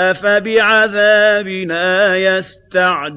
أَفَبِعَذَابِنَا يَسْتَعْجِلُونَ